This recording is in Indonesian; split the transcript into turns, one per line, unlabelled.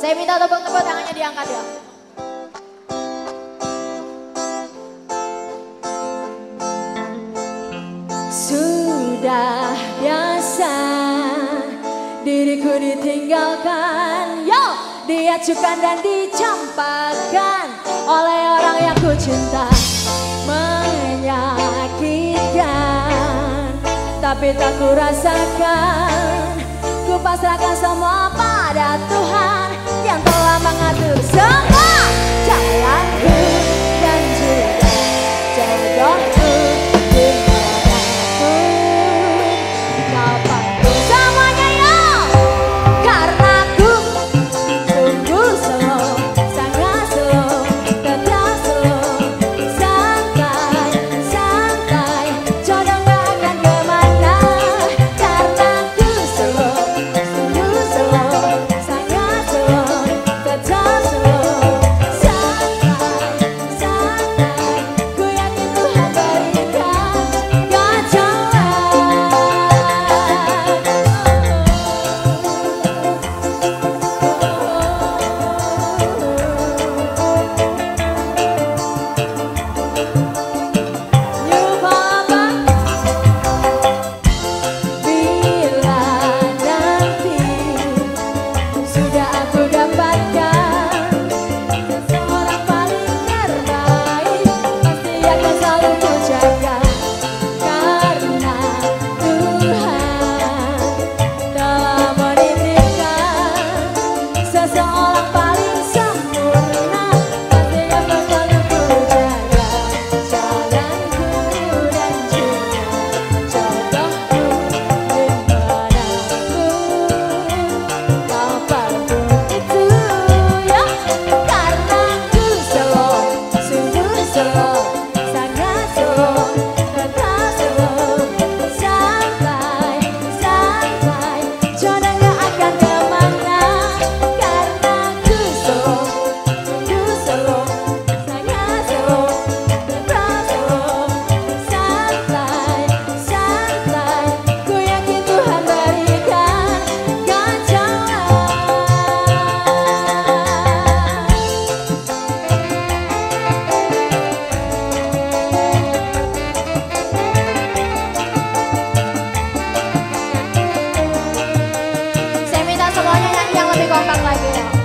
Saya minta tepuk-tepuk tangannya diangkat ya. Sudah biasa diriku ditinggalkan, yo diacukan dan dicampakkan oleh orang yang ku cinta. Menyakitkan, tapi tak ku rasakan, ku pasrahkan semua pada kompak lagi. ya